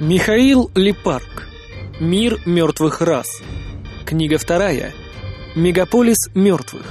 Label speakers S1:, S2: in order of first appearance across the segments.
S1: Михаил Лепарк. Мир мертвых рас. Книга вторая. Мегаполис мертвых.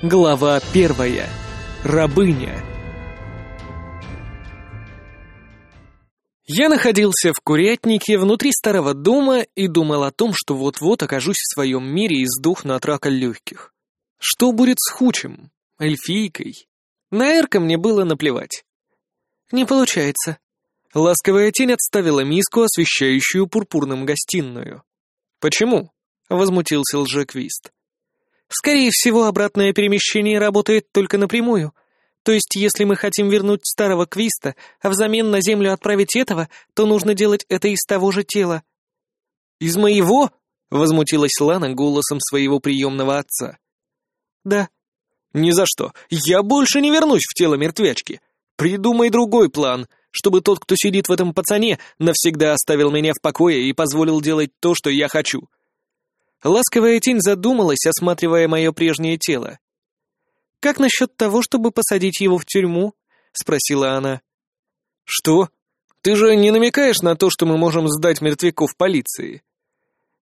S1: Глава первая. Рабыня. Я находился в курятнике внутри старого дома и думал о том, что вот-вот окажусь в своем мире и сдохну от рака легких. Что будет с Хучем? Эльфийкой? На Эрка мне было наплевать. «Не получается». Ласковая тень отставила миску, освещающую пурпурным гостиную. «Почему?» — возмутился лжеквист. «Скорее всего, обратное перемещение работает только напрямую. То есть, если мы хотим вернуть старого квиста, а взамен на Землю отправить этого, то нужно делать это из того же тела». «Из моего?» — возмутилась Лана голосом своего приемного отца. «Да». «Ни за что. Я больше не вернусь в тело мертвячки. Придумай другой план, чтобы тот, кто сидит в этом пацане, навсегда оставил меня в покое и позволил делать то, что я хочу. Ласковая тень задумалась, осматривая мое прежнее тело. «Как насчет того, чтобы посадить его в тюрьму?» — спросила она. «Что? Ты же не намекаешь на то, что мы можем сдать мертвяков полиции?»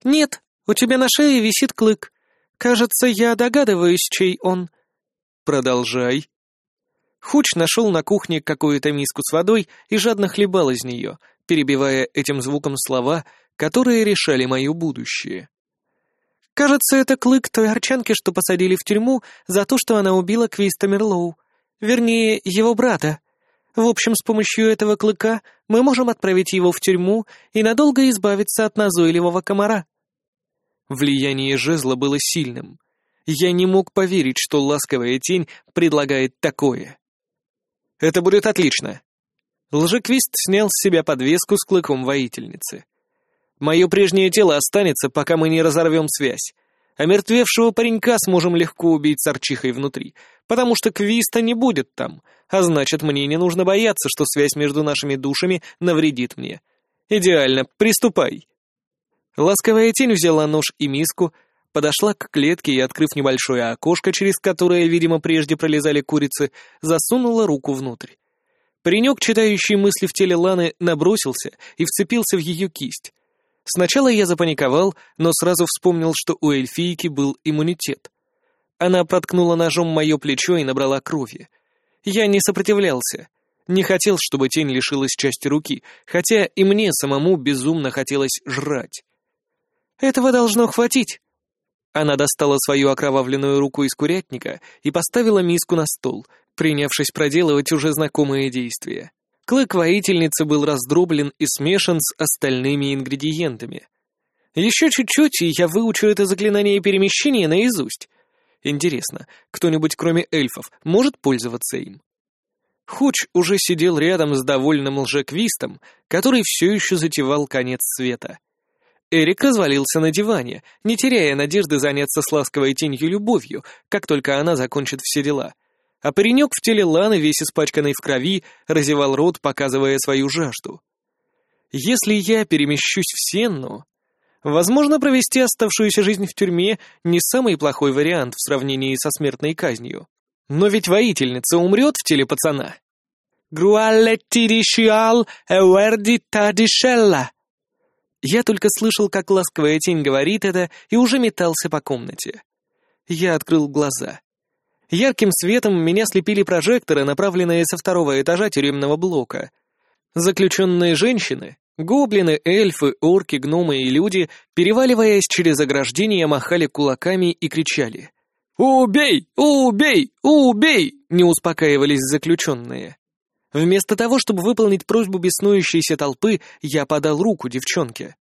S1: «Нет, у тебя на шее висит клык. Кажется, я догадываюсь, чей он». «Продолжай», Хуч нашел на кухне какую-то миску с водой и жадно хлебал из нее, перебивая этим звуком слова, которые решали мое будущее. «Кажется, это клык той арчанки, что посадили в тюрьму за то, что она убила Квиста Мерлоу. Вернее, его брата. В общем, с помощью этого клыка мы можем отправить его в тюрьму и надолго избавиться от назойливого комара». Влияние жезла было сильным. Я не мог поверить, что ласковая тень предлагает такое. Это будет отлично. Лжеквист снял с себя подвеску с клыком воительницы. Мое прежнее тело останется, пока мы не разорвем связь. А мертвевшего паренька сможем легко убить с арчихой внутри, потому что Квиста не будет там, а значит, мне не нужно бояться, что связь между нашими душами навредит мне. Идеально, приступай. Ласковая тень взяла нож и миску, подошла к клетке и, открыв небольшое окошко, через которое, видимо, прежде пролезали курицы, засунула руку внутрь. Паренек, читающий мысли в теле Ланы, набросился и вцепился в ее кисть. Сначала я запаниковал, но сразу вспомнил, что у эльфийки был иммунитет. Она проткнула ножом мое плечо и набрала крови. Я не сопротивлялся. Не хотел, чтобы тень лишилась части руки, хотя и мне самому безумно хотелось жрать. «Этого должно хватить», она достала свою окровавленную руку из курятника и поставила миску на стол, принявшись проделывать уже знакомые действия. Клык воительницы был раздроблен и смешан с остальными ингредиентами. Еще чуть-чуть, и я выучу это заклинание перемещения наизусть. Интересно, кто-нибудь кроме эльфов может пользоваться им? Хуч уже сидел рядом с довольным лжеквистом, который все еще затевал конец света. Эрик развалился на диване, не теряя надежды заняться с ласковой тенью любовью, как только она закончит все дела. А паренек в теле Ланы, весь испачканный в крови, разевал рот, показывая свою жажду. Если я перемещусь в Сенну, возможно, провести оставшуюся жизнь в тюрьме не самый плохой вариант в сравнении со смертной казнью. Но ведь воительница умрет в теле пацана. «Груаллетти дишиал эверди тадишелла», я только слышал, как ласковая тень говорит это, и уже метался по комнате. Я открыл глаза. Ярким светом меня слепили прожекторы, направленные со второго этажа тюремного блока. Заключенные женщины, гоблины, эльфы, орки, гномы и люди, переваливаясь через ограждение, махали кулаками и кричали. «Убей! Убей! Убей!» — не успокаивались заключенные. Вместо того, чтобы выполнить просьбу беснующейся толпы, я подал руку девчонке.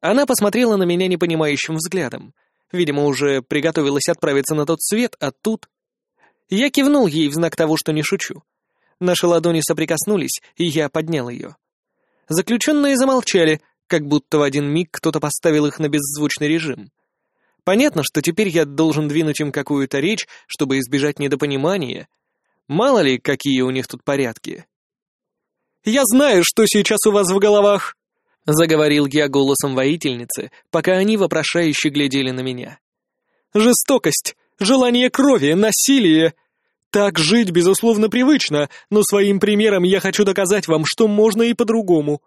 S1: Она посмотрела на меня непонимающим взглядом. Видимо, уже приготовилась отправиться на тот свет, а тут... Я кивнул ей в знак того, что не шучу. Наши ладони соприкоснулись, и я поднял ее. Заключенные замолчали, как будто в один миг кто-то поставил их на беззвучный режим. Понятно, что теперь я должен двинуть им какую-то речь, чтобы избежать недопонимания. Мало ли, какие у них тут порядки. Я знаю, что сейчас у вас в головах!» Заговорил я голосом воительницы, пока они вопрошающе глядели на меня. «Жестокость, желание крови, насилие. Так жить, безусловно, привычно, но своим примером я хочу доказать вам, что можно и по-другому.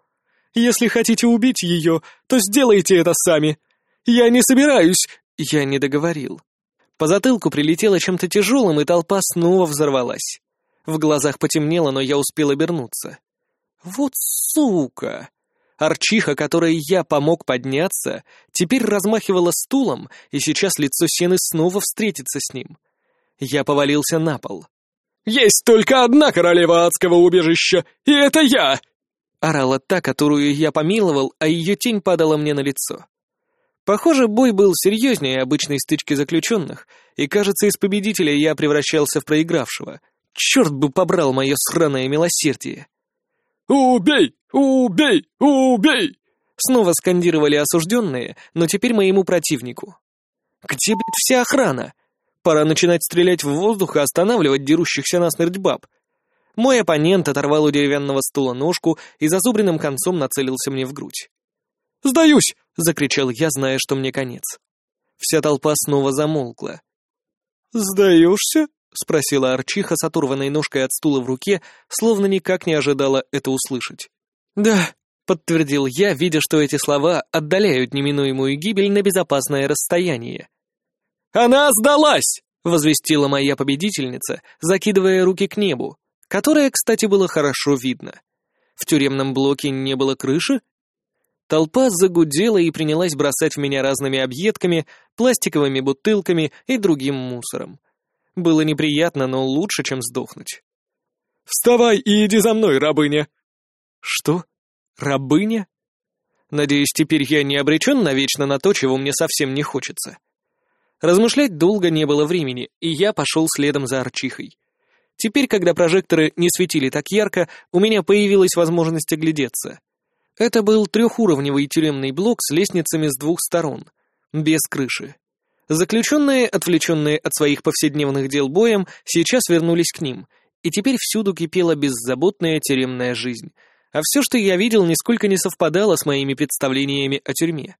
S1: Если хотите убить ее, то сделайте это сами. Я не собираюсь...» Я не договорил. По затылку прилетело чем-то тяжелым, и толпа снова взорвалась. В глазах потемнело, но я успел обернуться. «Вот сука!» Арчиха, которой я помог подняться, теперь размахивала стулом, и сейчас лицо Сены снова встретится с ним. Я повалился на пол. «Есть только одна королева адского убежища, и это я!» Орала та, которую я помиловал, а ее тень падала мне на лицо. Похоже, бой был серьезнее обычной стычки заключенных, и, кажется, из победителя я превращался в проигравшего. Черт бы побрал мое сраное милосердие! «Убей! Убей! Убей!» Снова скандировали осужденные, но теперь моему противнику. «Где, блядь, вся охрана? Пора начинать стрелять в воздух и останавливать дерущихся насмерть баб». Мой оппонент оторвал у деревянного стула ножку и зазубренным концом нацелился мне в грудь. «Сдаюсь!» — закричал я, зная, что мне конец. Вся толпа снова замолкла. «Сдаешься?» — спросила Арчиха с оторванной ножкой от стула в руке, словно никак не ожидала это услышать. «Да», — подтвердил я, видя, что эти слова отдаляют неминуемую гибель на безопасное расстояние. «Она сдалась!» — возвестила моя победительница, закидывая руки к небу, которое, кстати, было хорошо видно. В тюремном блоке не было крыши? Толпа загудела и принялась бросать в меня разными объедками, пластиковыми бутылками и другим мусором. Было неприятно, но лучше, чем сдохнуть. «Вставай и иди за мной, рабыня!» «Что? Рабыня?» Надеюсь, теперь я не обречен навечно на то, чего мне совсем не хочется. Размышлять долго не было времени, и я пошел следом за Арчихой. Теперь, когда прожекторы не светили так ярко, у меня появилась возможность оглядеться. Это был трехуровневый тюремный блок с лестницами с двух сторон, без крыши. Заключенные, отвлеченные от своих повседневных дел боем, сейчас вернулись к ним, и теперь всюду кипела беззаботная тюремная жизнь, а все, что я видел, нисколько не совпадало с моими представлениями о тюрьме.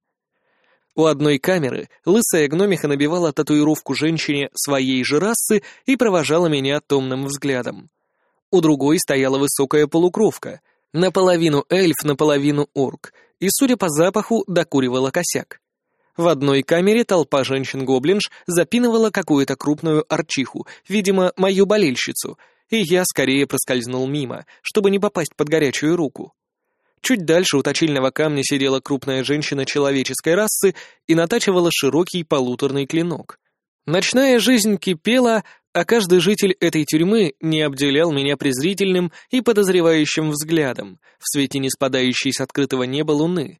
S1: У одной камеры лысая гномиха набивала татуировку женщине своей же расы и провожала меня томным взглядом. У другой стояла высокая полукровка, наполовину эльф, наполовину орк, и, судя по запаху, докуривала косяк. В одной камере толпа женщин-гоблинж запинывала какую-то крупную арчиху, видимо, мою болельщицу, и я скорее проскользнул мимо, чтобы не попасть под горячую руку. Чуть дальше у точильного камня сидела крупная женщина человеческой расы и натачивала широкий полуторный клинок. Ночная жизнь кипела, а каждый житель этой тюрьмы не обделял меня презрительным и подозревающим взглядом в свете не спадающей с открытого неба луны.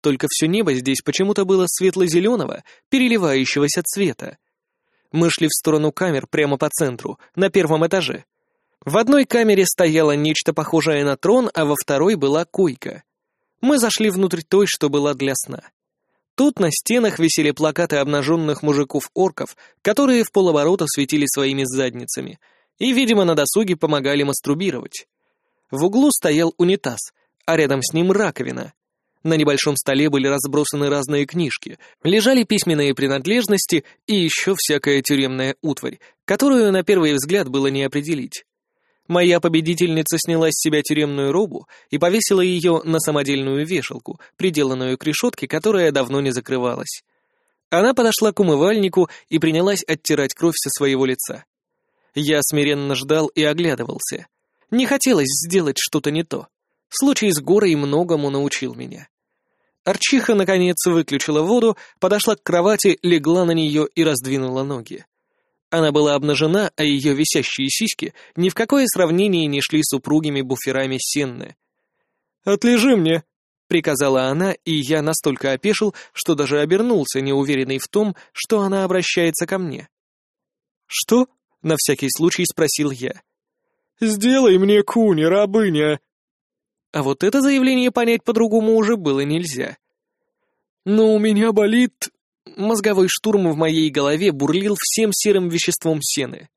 S1: Только все небо здесь почему-то было светло-зеленого, переливающегося цвета. Мы шли в сторону камер прямо по центру, на первом этаже. В одной камере стояло нечто похожее на трон, а во второй была койка. Мы зашли внутрь той, что была для сна. Тут на стенах висели плакаты обнаженных мужиков-орков, которые в полоборота светили своими задницами, и, видимо, на досуге помогали мастурбировать. В углу стоял унитаз, а рядом с ним раковина. На небольшом столе были разбросаны разные книжки, лежали письменные принадлежности и еще всякая тюремная утварь, которую на первый взгляд было не определить. Моя победительница сняла с себя тюремную робу и повесила ее на самодельную вешалку, приделанную к решетке, которая давно не закрывалась. Она подошла к умывальнику и принялась оттирать кровь со своего лица. Я смиренно ждал и оглядывался. Не хотелось сделать что-то не то. Случай с горой многому научил меня. Арчиха, наконец, выключила воду, подошла к кровати, легла на нее и раздвинула ноги. Она была обнажена, а ее висящие сиськи ни в какое сравнение не шли с упругими буферами Сенны. «Отлежи мне!» — приказала она, и я настолько опешил, что даже обернулся, неуверенный в том, что она обращается ко мне. «Что?» — на всякий случай спросил я. «Сделай мне куни, рабыня!» А вот это заявление понять по-другому уже было нельзя. «Но у меня болит Мозговой штурм в моей голове бурлил всем серым веществом сены.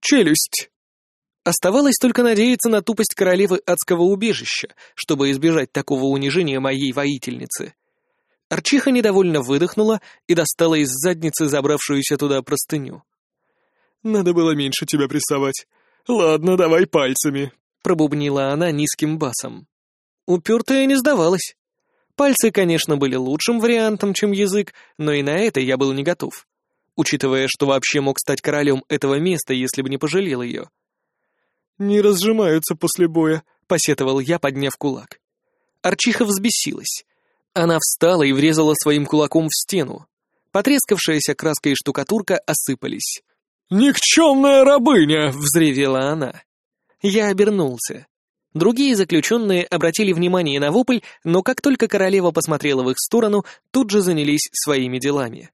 S1: «Челюсть!» Оставалось только надеяться на тупость королевы адского убежища, чтобы избежать такого унижения моей воительницы. Арчиха недовольно выдохнула и достала из задницы забравшуюся туда простыню.
S2: Надо было меньше тебя прессовать. Ладно, давай пальцами», — пробубнила она низким басом.
S1: Упертая не сдавалась. Пальцы, конечно, были лучшим вариантом, чем язык, но и на это я был не готов, учитывая, что вообще мог стать королем этого места, если бы не пожалел ее.
S2: «Не разжимаются после боя», —
S1: посетовал я, подняв кулак. Арчиха взбесилась. Она встала и врезала своим кулаком в стену. Потрескавшаяся краска и штукатурка осыпались.
S2: «Никчемная рабыня!»
S1: — взревела она. Я обернулся. Другие заключенные обратили внимание на вопль, но как только королева посмотрела в их сторону, тут же занялись своими делами.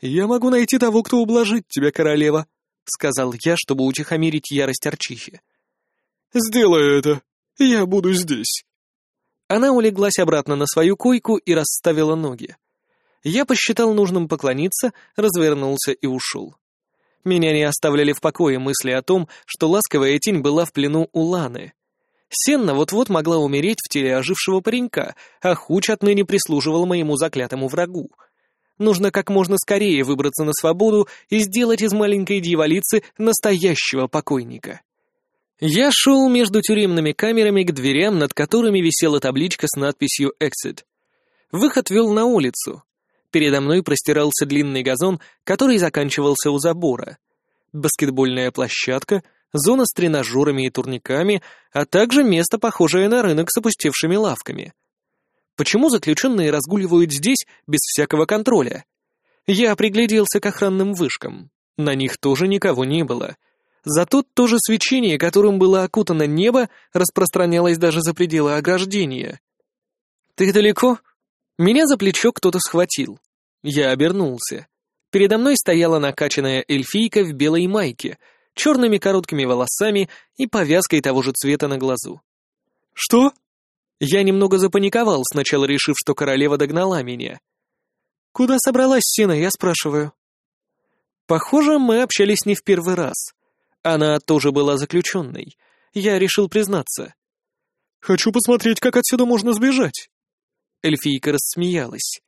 S2: «Я могу найти того, кто ублажит тебя, королева», —
S1: сказал я, чтобы утихомирить ярость Арчихи.
S2: «Сделай это. Я буду здесь».
S1: Она улеглась обратно на свою койку и расставила ноги. Я посчитал нужным поклониться, развернулся и ушел. Меня не оставляли в покое мысли о том, что ласковая тень была в плену у Ланы. Сенна вот-вот могла умереть в теле ожившего паренька, а Хуч отныне прислуживал моему заклятому врагу. Нужно как можно скорее выбраться на свободу и сделать из маленькой дьяволицы настоящего покойника. Я шел между тюремными камерами к дверям, над которыми висела табличка с надписью «Exit». Выход вел на улицу. Передо мной простирался длинный газон, который заканчивался у забора. Баскетбольная площадка — зона с тренажерами и турниками, а также место, похожее на рынок с опустевшими лавками. Почему заключенные разгуливают здесь без всякого контроля? Я пригляделся к охранным вышкам. На них тоже никого не было. Зато то же свечение, которым было окутано небо, распространялось даже за пределы ограждения. «Ты далеко?» Меня за плечо кто-то схватил. Я обернулся. Передо мной стояла накачанная эльфийка в белой майке — черными короткими волосами и повязкой того же цвета на глазу.
S2: «Что?»
S1: Я немного запаниковал, сначала решив, что королева догнала меня. «Куда собралась Сина, я спрашиваю?» Похоже, мы общались не в первый раз. Она тоже была заключенной. Я решил признаться.
S2: «Хочу посмотреть, как отсюда можно сбежать».
S1: Эльфийка рассмеялась.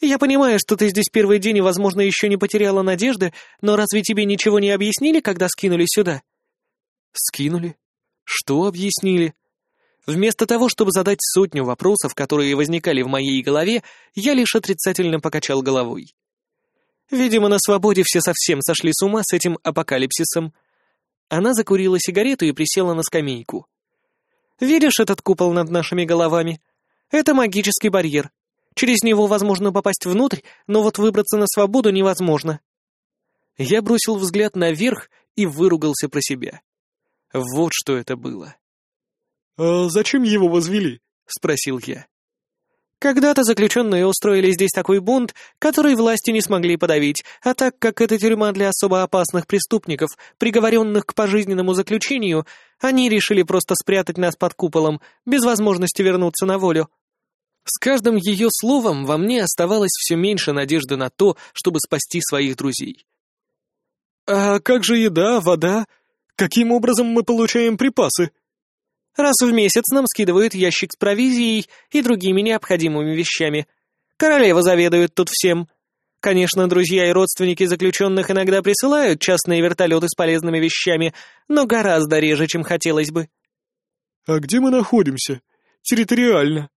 S1: «Я понимаю, что ты здесь первый день и, возможно, еще не потеряла надежды, но разве тебе ничего не объяснили, когда скинули сюда?»
S2: «Скинули?
S1: Что объяснили?» Вместо того, чтобы задать сотню вопросов, которые возникали в моей голове, я лишь отрицательно покачал головой. Видимо, на свободе все совсем сошли с ума с этим апокалипсисом. Она закурила сигарету и присела на скамейку. «Видишь этот купол над нашими головами? Это магический барьер. Через него возможно попасть внутрь, но вот выбраться на свободу невозможно. Я бросил взгляд наверх и выругался про себя. Вот что это было.
S2: «А зачем его возвели?»
S1: — спросил я. Когда-то заключенные устроили здесь такой бунт, который власти не смогли подавить, а так как это тюрьма для особо опасных преступников, приговоренных к пожизненному заключению, они решили просто спрятать нас под куполом, без возможности вернуться на волю. С каждым ее словом во мне оставалось все меньше надежды на то, чтобы спасти своих друзей.
S2: «А как же еда, вода? Каким образом мы получаем припасы?»
S1: «Раз в месяц нам скидывают ящик с провизией и другими необходимыми вещами. Королева заведует тут всем. Конечно, друзья и родственники заключенных иногда присылают частные вертолеты с полезными вещами, но гораздо реже, чем хотелось бы».
S2: «А где мы находимся? Территориально?»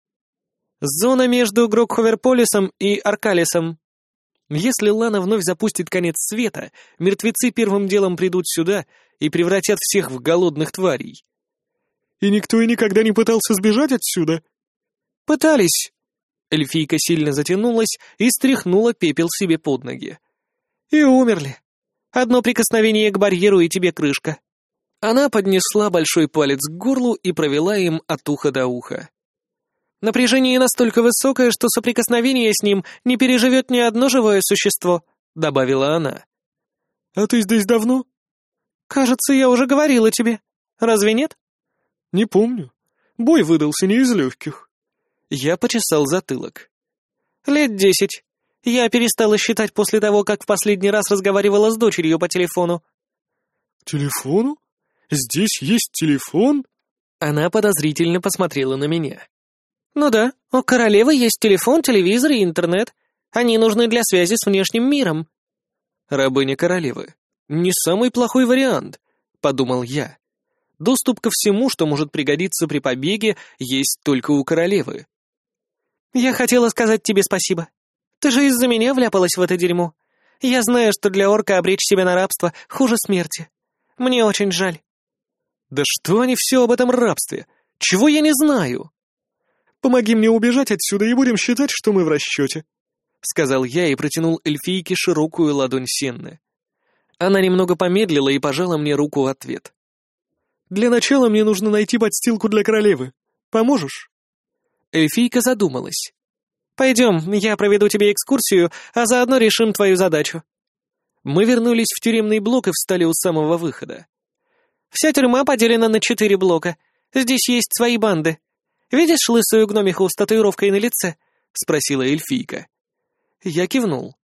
S1: Зона между Грокховерполисом и Аркалисом. Если Лана вновь запустит конец света, мертвецы первым делом придут сюда и превратят всех в голодных тварей.
S2: И никто и никогда не пытался сбежать отсюда?
S1: Пытались. Эльфийка сильно затянулась и стряхнула пепел себе под ноги. И умерли. Одно прикосновение к барьеру, и тебе крышка. Она поднесла большой палец к горлу и провела им от уха до уха. Напряжение настолько высокое, что соприкосновение с ним не переживет ни одно живое существо», — добавила она.
S2: «А ты здесь давно?»
S1: «Кажется, я уже говорила тебе. Разве нет?»
S2: «Не помню. Бой выдался не из легких».
S1: Я почесал затылок. «Лет десять. Я перестала считать после того, как в последний раз разговаривала с дочерью по телефону».
S2: «Телефону? Здесь есть телефон?»
S1: Она подозрительно посмотрела на меня. «Ну да, у королевы есть телефон, телевизор и интернет. Они нужны для связи с внешним миром».
S2: «Рабыня королевы.
S1: Не самый плохой вариант, подумал я. Доступ ко всему, что может пригодиться при побеге, есть только у королевы.
S3: «Я хотела сказать тебе спасибо. Ты же из-за меня вляпалась в это дерьмо. Я знаю, что для орка обречь себя на рабство хуже смерти. Мне очень жаль».
S1: «Да что они все об этом рабстве? Чего я не знаю?»
S2: «Помоги мне убежать отсюда, и будем считать, что мы в расчете», —
S1: сказал я и протянул эльфийке широкую ладонь Сенны. Она немного помедлила и пожала мне руку в ответ.
S2: «Для начала мне нужно найти подстилку для королевы. Поможешь?»
S1: Эльфийка задумалась.
S3: «Пойдем, я проведу тебе экскурсию, а заодно решим твою задачу».
S1: Мы вернулись в тюремный блок и встали у самого выхода.
S3: «Вся тюрьма поделена на четыре блока. Здесь есть свои банды. Видишь лысую гномиху с татуировкой на лице?» — спросила эльфийка. Я кивнул.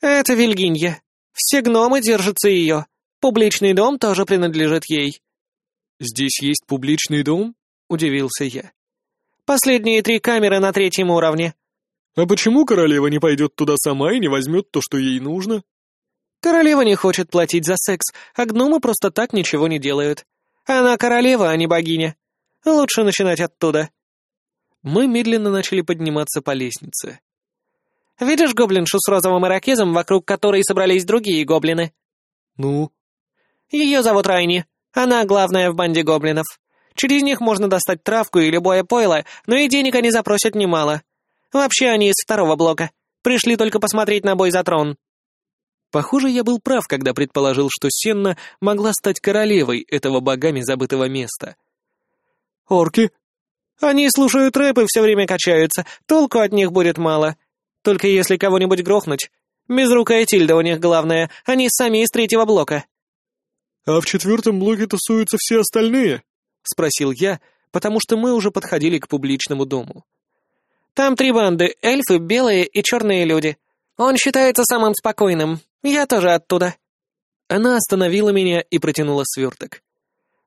S3: «Это Вильгинья. Все гномы держатся ее. Публичный дом тоже принадлежит ей».
S1: «Здесь есть публичный дом?» — удивился я.
S3: «Последние три камеры на третьем уровне».
S2: «А почему королева не пойдет туда сама и не возьмет то, что ей нужно?»
S3: «Королева не хочет платить за секс, а гномы просто так ничего не делают. Она королева, а не богиня. Лучше начинать оттуда».
S1: Мы медленно начали подниматься по лестнице.
S3: «Видишь гоблиншу с розовым ирокезом, вокруг которой собрались другие гоблины?»
S2: «Ну?»
S3: «Ее зовут Райни. Она главная в банде гоблинов. Через них можно достать травку и любое пойло, но и денег они запросят немало. Вообще они из второго блока. Пришли только посмотреть на бой за трон».
S1: Похоже, я был прав, когда предположил, что Сенна могла стать королевой этого богами забытого места.
S2: «Орки?»
S3: «Они слушают рэп и все время качаются, толку от них будет мало. Только если кого-нибудь грохнуть. Безрукая Тильда у них главная, они сами из третьего блока».
S2: «А в четвертом блоке тусуются все остальные?»
S1: — спросил я, потому что мы уже подходили к публичному дому.
S3: «Там три банды — эльфы, белые и черные люди. Он считается самым спокойным. Я тоже оттуда».
S1: Она остановила меня и протянула сверток.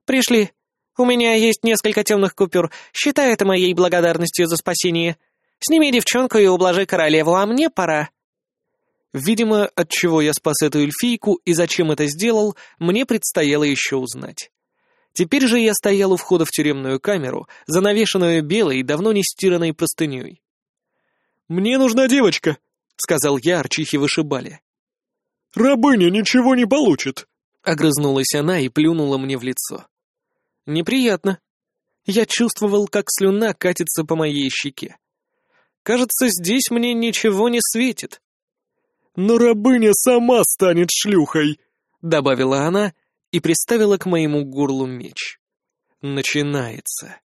S3: «Пришли. У меня есть несколько темных купюр. Считай это моей благодарностью за спасение. Сними девчонку и ублажи королеву, а мне пора».
S1: Видимо, от чего я спас эту эльфийку и зачем это сделал, мне предстояло еще узнать. Теперь же я стоял у входа в тюремную камеру, занавешенную белой, давно не стиранной простыней.
S2: «Мне нужна девочка», — сказал я Арчихе вышибали. «Рабыня ничего не получит», —
S1: огрызнулась она и плюнула мне в лицо. «Неприятно. Я чувствовал, как слюна катится по моей щеке. Кажется, здесь мне ничего не светит».
S2: «Но рабыня сама станет шлюхой», —
S1: добавила она и приставила к моему горлу меч. «Начинается».